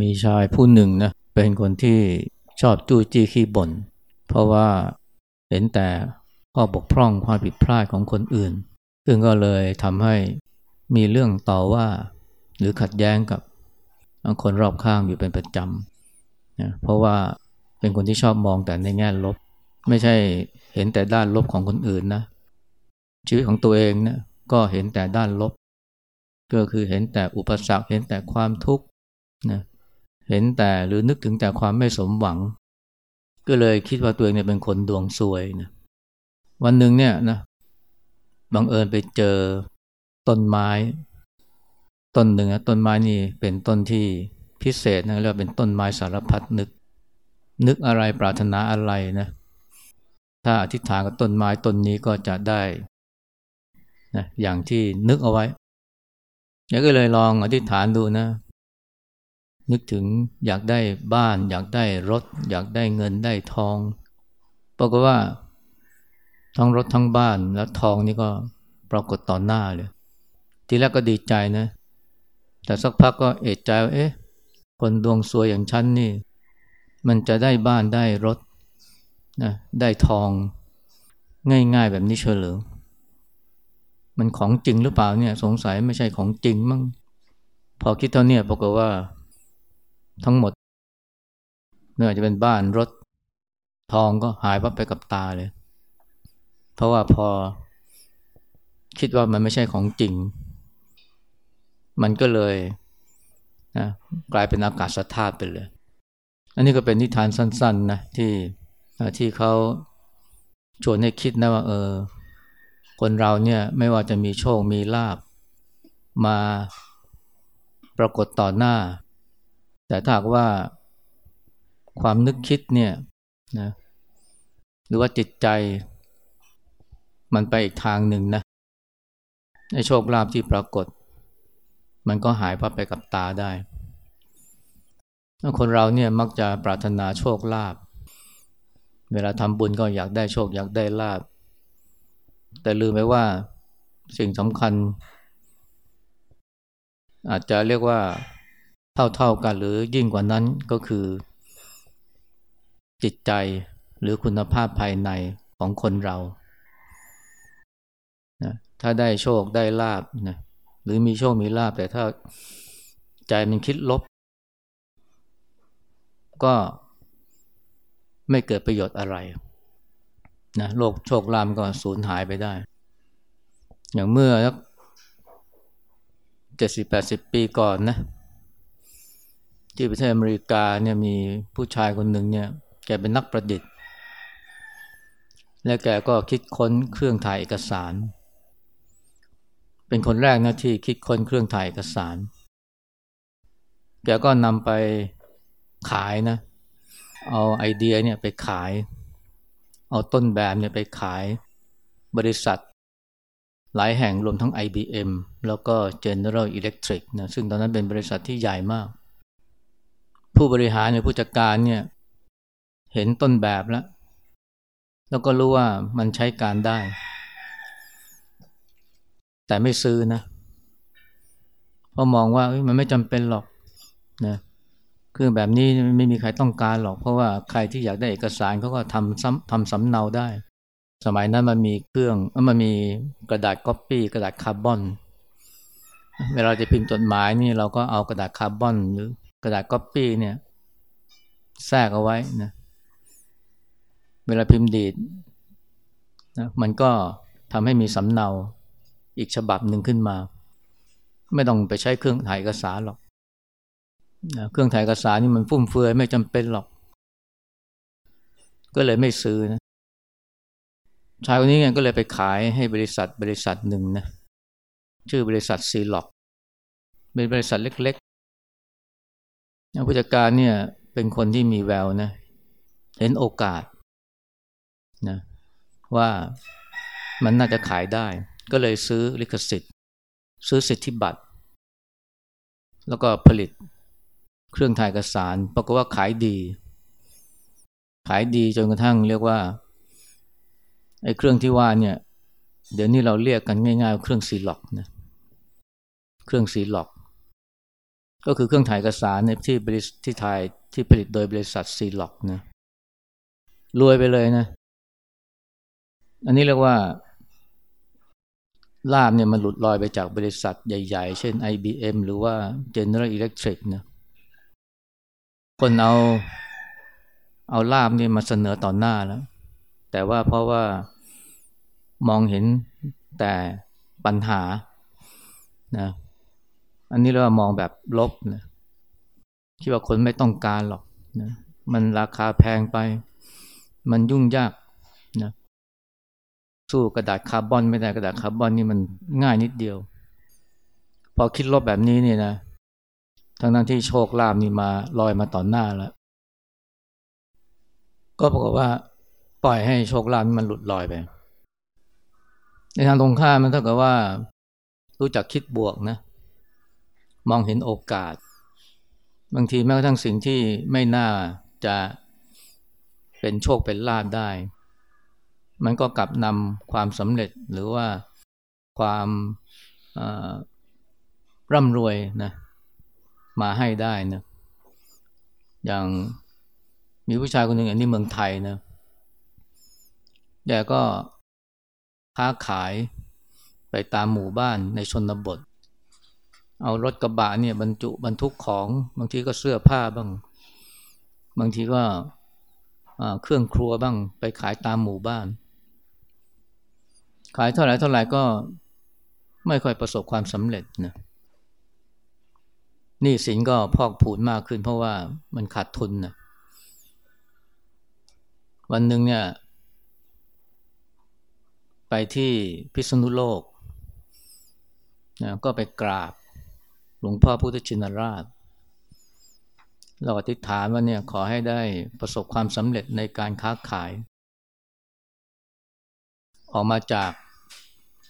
มีชายผู้หนึ่งนะเป็นคนที่ชอบจู้จี้ขี้บ่น เพราะว่าเห็นแต่ข้อบกพร่องความผิดพลาดของคนอื่น ซึ่งก็เลยทำให้มีเรื่องต่อว่าหรือขัดแย้งกับคนรอบข้างอยู่เป็นประจำนะเพราะว่าเป็นคนที่ชอบมองแต่ในแง่ลบ ไม่ใช่เห็นแต่ด้านลบของคนอื่นนะ ชีวิตของตัวเองนะก็เห็นแต่ด้านลบ ก็คือเห็นแต่อุปสรรคเห็นแต่ความทุกข์นะ เห็นแต่หรือนึกถึงแต่ความไม่สมหวัง ก็เลยคิดว่าตัวเองเนี่ยเป็นคนดวงซวยนะวันหนึ่งเนี่ยนะบังเอิญไปเจอต้นไม้ ต้นหนึ่งนะต้นไม้นี่เป็นต้นที่พิเศษนะเรียกว่าเป็นต้นไม้สารพัดนึก นึกอะไรปรารถนาอะไรนะถ้าอธิษฐานกับต้นไม้ต้นนี้ก็จะได้นะอย่างที่นึกเอาไว้แล้วก็เลยลองอธิษฐานดูนะ นึกถึงอยากได้บ้าน อยากได้รถ อยากได้เงินได้ทองปรากฏว่า ทั้งรถทั้งบ้านแล้วทองนี่ก็ปรากฏต่อหน้าเลย ทีแรกก็ดีใจนะ แต่สักพักก็เอะใจว่าเอ๊ะ คนดวงสวยอย่างฉันนี่ มันจะได้บ้านได้รถนะได้ทอง ง่ายๆแบบนี้เฉลือมันของจริงหรือเปล่าเนี่ย สงสัยไม่ใช่ของจริงมั้งพอคิดเท่านี้ปรากฏว่า ทั้งหมดเนื่อจะเป็นบ้านรถทองก็หายวับไปกับตาเลย เพราะว่าพอคิดว่ามันไม่ใช่ของจริง มันก็เลยนะกลายเป็นอากาศธาตุไปเลย อันนี้ก็เป็นนิทานสั้นๆนะที่ที่เขาชวนให้คิดนะว่าเออ คนเราเนี่ยไม่ว่าจะมีโชค มีลาบมาปรากฏต่อหน้า แต่ถ้าว่าความนึกคิดเนี่ยนะหรือว่าจิตใจมันไปอีกทางหนึ่งนะในโชคลาภที่ปรากฏ มันก็หายพับไปกับตาได้ คนเราเนี่ยมักจะปรารถนาโชคลาภเวลาทำบุญก็อยากได้โชคอยากได้ลาภแต่ลืมไปว่าสิ่งสำคัญ อาจจะเรียกว่า เท่าๆกันหรือยิ่งกว่านั้นก็คือ จิตใจหรือคุณภาพภายในของคนเรานะถ้าได้โชคได้ลาบนะหรือมีโชคมีลาบแต่ถ้าใจมันคิดลบ ก็ไม่เกิดประโยชน์อะไรนะโลกโชคลามก็สูญหายไปได้ อย่างเมื่อสักเจ็ดสิบแปดสิบปีก่อนนะ ที่ประเทศอเมริกาเนี่ยมีผู้ชายคนหนึ่งเนี่ยแกเป็นนักประดิษฐ์ และแกก็คิดค้นเครื่องถ่ายเอกสาร เป็นคนแรกนะที่คิดค้นเครื่องถ่ายเอกสาร แกก็นำไปขายนะ เอาไอเดียเนี่ยไปขาย เอาต้นแบบเนี่ยไปขายบริษัท หลายแห่งรวมทั้ง IBM แล้วก็ General Electric นะซึ่งตอนนั้นเป็นบริษัทที่ใหญ่มาก ผู้บริหารเนี่ยผู้จัดการเนี่ยเห็นต้นแบบแล้ว แล้วก็รู้ว่ามันใช้การได้ แต่ไม่ซื้อนะเพราะมองว่ามันไม่จำเป็นหรอกนะเครื่องแบบนี้ไม่มีใครต้องการหรอก เพราะว่าใครที่อยากได้เอกสารเขาก็ทำซ้ำทำสำเนาได้ สมัยนั้นมันมีเครื่องมันมีกระดาษก๊อปปี้กระดาษคาร์บอนเวลาจะพิมพ์จดหมายนี่เราก็เอากระดาษคาร์บอนหรือ กระดาษก๊อปปี้เนี่ยแทรกเอาไว้นะเวลาพิมพ์ดีดนะมันก็ทำให้มีสำเนาอีกฉบับหนึ่งขึ้นมา ไม่ต้องไปใช้เครื่องถ่ายเอกสารหรอกเครื่องถ่ายเอกสารนี่มันฟุ่มเฟือยไม่จำเป็นหรอก ก็เลยไม่ซื้อนะชายคนนี้ก็เลยไปขายให้บริษัทบริษัทหนึ่งนะชื่อบริษัทซีล็อกเป็นบริษัทเล็ก ผู้จัดการเนี่ยเป็นคนที่มีแววนะ เห็นโอกาสนะว่ามันน่าจะขายได้ ก็เลยซื้อลิขสิทธิ์ ซื้อสิทธิบัตร แล้วก็ผลิตเครื่องถ่ายเอกสารปรากฏว่าขายดี ขายดีจนกระทั่งเรียกว่าไอ้เครื่องที่ว่าเนี่ย เดี๋ยวนี้เราเรียกกันง่ายๆ เครื่องซีล็อกนะเครื่องซีล็อก ก็คือเครื่องถ่ายเอกสารในที่บริษัทที่ถ่ายที่ผลิตโดยบริษัทซีล็อกนะรวยไปเลยนะ อันนี้เรียกว่าลาภเนี่ยมันหลุดลอยไปจากบริษัทใหญ่ ๆ เช่น IBM หรือว่า General Electric นะคนเอาเอาลาบนี่มาเสนอต่อหน้าแล้ว แต่ว่าเพราะว่ามองเห็นแต่ปัญหานะ อันนี้เรามองแบบลบนะคิดว่าคนไม่ต้องการหรอกนะมันราคาแพงไป มันยุ่งยากนะสู้กระดาษคาร์บอนไม่ได้กระดาษคาร์บอนนี่มันง่ายนิดเดียว พอคิดลบแบบนี้เนี่ยนะทั้งนั้นที่โชคลาภนี่มาลอยมาต่อหน้าแล้ว ก็ปรากฏว่า ปล่อยให้โชคลาภมันหลุดลอยไป ในทางตรงข้ามมันเท่ากับว่า รู้จักคิดบวกนะ มองเห็นโอกาส บางทีแม้กระทั่งสิ่งที่ไม่น่าจะเป็นโชคเป็นลาภได้ มันก็กลับนำความสำเร็จหรือว่าความร่ำรวยนะมาให้ได้นะอย่างมีผู้ชายคนหนึ่งอันนี้เมืองไทยนะแกก็ค้าขายไปตามหมู่บ้านในชนบท เอารถกระบะเนี่ยบรรจุบรรทุกของบางทีก็เสื้อผ้าบ้าง บางทีก็เครื่องครัวบ้างไปขายตามหมู่บ้าน ขายเท่าไหร่เท่าไหร่ก็ไม่ค่อยประสบความสำเร็จนะนี่สินก็พอกผูนมากขึ้น เพราะว่ามันขาดทุนนะวันหนึ่งเนี่ย ไปที่พิษณุโลกนะก็ไปกราบ หลวงพ่อพุทธชินราช เราอธิษฐานว่าเนี่ยขอให้ได้ประสบความสำเร็จในการค้าขาย ออกมาจาก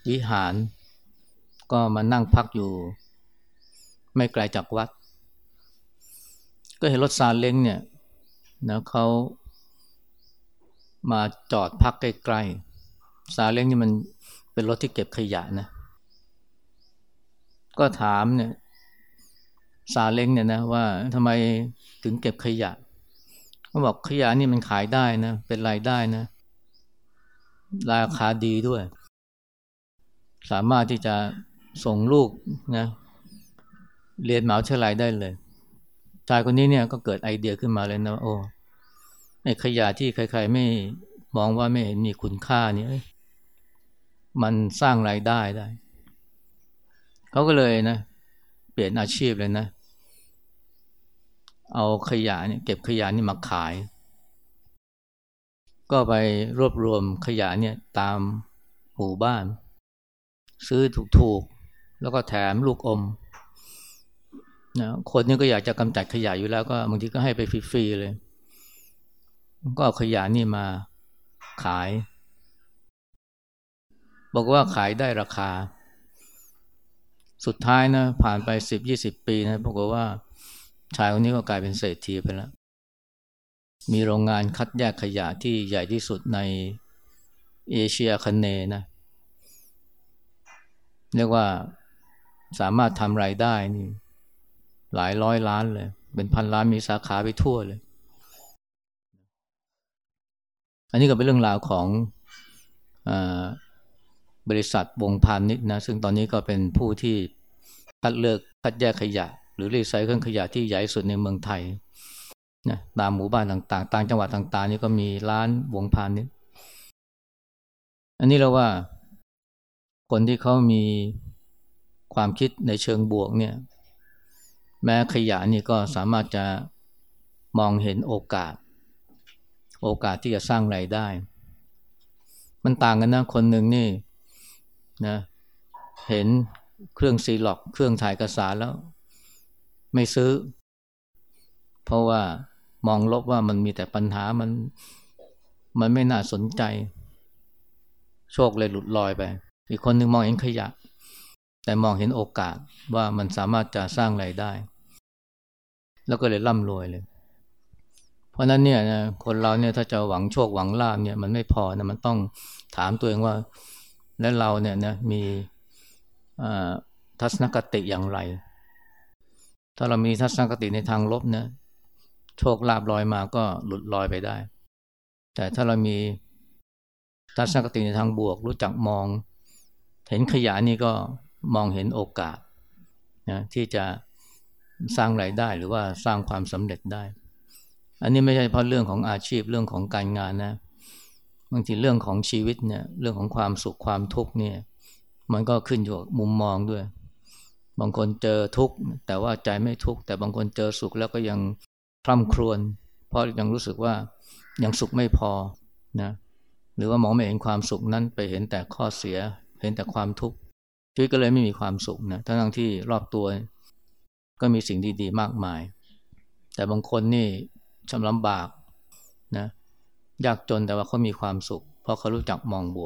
วิหาร ก็มานั่งพักอยู่ ไม่ไกลจากวัด ก็เห็นรถซาเล้งเนี่ยนะเขามาจอดพักใกล้ๆซาเล้งนี่มันเป็นรถที่เก็บขยะนะ ก็ถามเนี่ย ซาเล้งเนี่ยนะว่าทำไมถึงเก็บขยะเขาบอกขยะนี่มันขายได้นะ เป็นรายได้นะ ราคาดีด้วย สามารถที่จะส่งลูกนะเรียนเหมาเชลัยได้เลยชายคนนี้เนี่ยก็เกิดไอเดียขึ้นมาเลยนะโอ้ไอขยะที่ใคร ๆ ไม่มองว่าไม่เห็นมีคุณค่านี่มันสร้างรายได้ได้ เขาก็เลยนะ เปลี่ยนอาชีพเลยนะ เอาขยะเนี่ยเก็บขยะนี่มาขาย ก็ไปรวบรวมขยะเนี่ยตามหมู่บ้าน ซื้อถูกๆ แล้วก็แถมลูกอมนะคนนี่ก็อยากจะกำจัดขยะอยู่แล้วก็บางทีก็ให้ไปฟรีๆเลย ก็เอาขยะนี่มาขาย บอกว่าขายได้ราคา สุดท้ายนะผ่านไปสิบยี่สิบปีนะบอกว่า ชายคนนี้ก็กลายเป็นเศรษฐีไปแล้ว มีโรงงานคัดแยกขยะที่ใหญ่ที่สุดในเอเชียคันเนนะ เรียกว่าสามารถทำไรายได้นี่หลายร้อยล้านเลย เป็นพันล้านมีสาขาไปทั่วเลย อันนี้ก็เป็นเรื่องราวของอบริษัทวงพาณิชย์นะ ซึ่งตอนนี้ก็เป็นผู้ที่คัดเลือกคัดแยกขยะ หรือรีไซเคิลขยะที่ใหญ่สุดในเมืองไทยนะตามหมู่บ้านต่างๆต่างจังหวัดต่างๆนี่ก็มีร้านวงพาณิชย์อันนี้เราว่า คนที่เขามีความคิดในเชิงบวกเนี่ย แม้ขยะนี่ก็สามารถจะมองเห็นโอกาส โอกาสที่จะสร้างไรายได้ มันต่างกันนะ คนหนึ่งนี่นะเห็นเครื่องซีล็อก เครื่องถ่ายกระสาแล้ว ไม่ซื้อ เพราะว่ามองลบว่ามันมีแต่ปัญหามันมันไม่น่าสนใจ โชคเลยหลุดลอยไป อีกคนหนึ่งมองเห็นขยะ แต่มองเห็นโอกาสว่ามันสามารถจะสร้างไรายได้ แล้วก็เลยร่ำรวยเลย เพราะนั้นเนี่ยนะคนเราเนี่ยถ้าจะหวังโชคหวังลาบเนี่ยมันไม่พอนะมันต้องถามตัวเองว่า และเราเนี่ยนะมีทัศนคติอย่างไร ถ้าเรามีทัศนคติในทางลบนะโชคลาภลอยมาก็หลุดลอยไปได้ แต่ถ้าเรามีทัศนคติในทางบวก รู้จักมอง เห็นขยะนี่ก็มองเห็นโอกาสนะที่จะสร้างไรายได้หรือว่าสร้างความสำเร็จได้ อันนี้ไม่ใช่เพราะเรื่องของอาชีพเรื่องของการงานนะบางทีเรื่องของชีวิตเนี่ยเรื่องของความสุขความทุกข์เนี่ย มันก็ขึ้นอยู่กับมุมมองด้วย บางคนเจอทุกข์แต่ว่าใจไม่ทุกข์แต่บางคนเจอสุขแล้วก็ยังคร่ำครวญเพราะยังรู้สึกว่ายังสุขไม่พอนะหรือว่ามองไม่เห็นความสุขนั้นไปเห็นแต่ข้อเสีย เห็นแต่ความทุกข์ชีวิตก็เลยไม่มีความสุขนะทั้งที่รอบตัว ก็มีสิ่งดีๆมากมาย แต่บางคนนี่ชำลำบากนะยากจนแต่ว่าเขามีความสุข เพราะเขารู้จักมองบวก